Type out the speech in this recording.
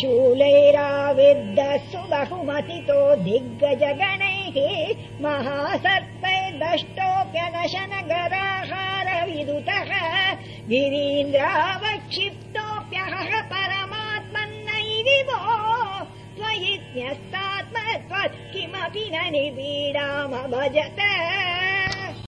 शूलैराविर्द सुबहुमतितो दिग्गजगणैः महासत्वैर्दष्टोऽप्यनशन गराहार विदुतः परमात्मन्नैविवो परमात्मन्नैवि त्वयि न्यस्तात्मत्वत् किमपि न निपीडामभजत